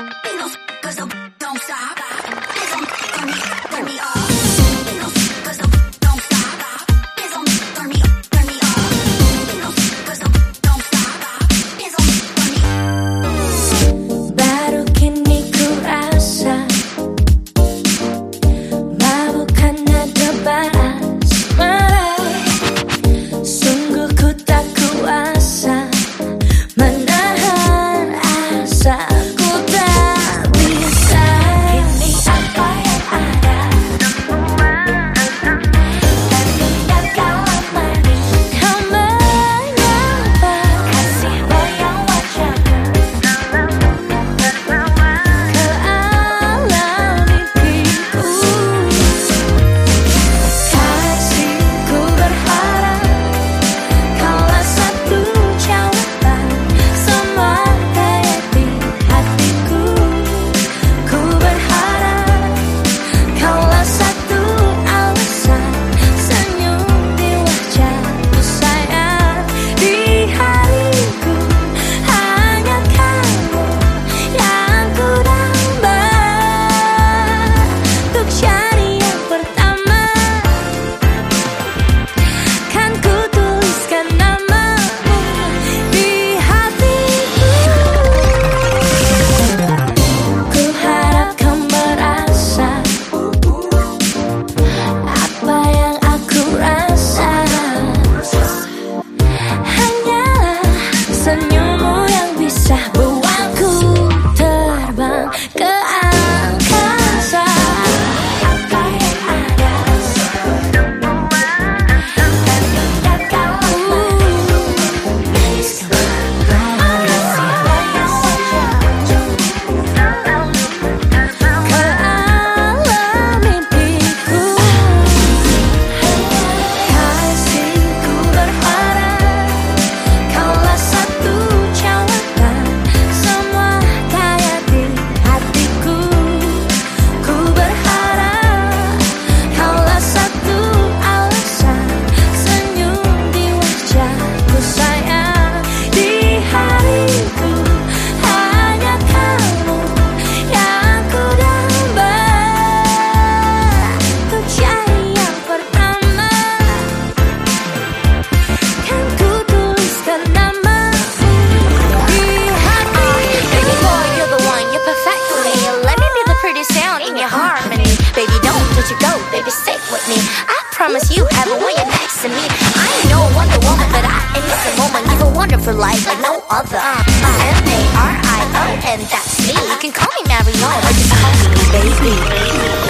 And those cause don't stop. Don't. Promise you have it when you're next me. I ain't no Wonder Woman, but I am a woman. Live a wonderful life like no other. M A R I O, and that's me. You can call me Marion or just call me baby.